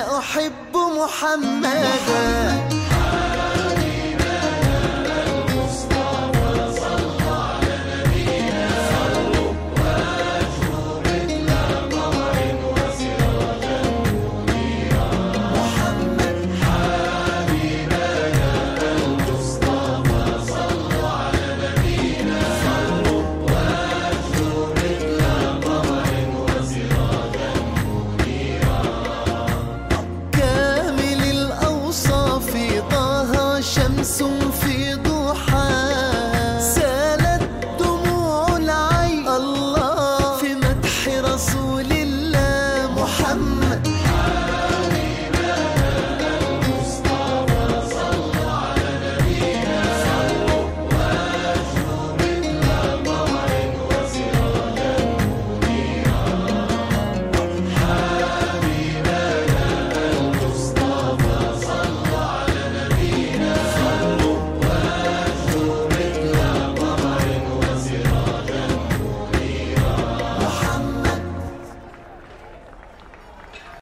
أحب محمدا. شمس في ضوء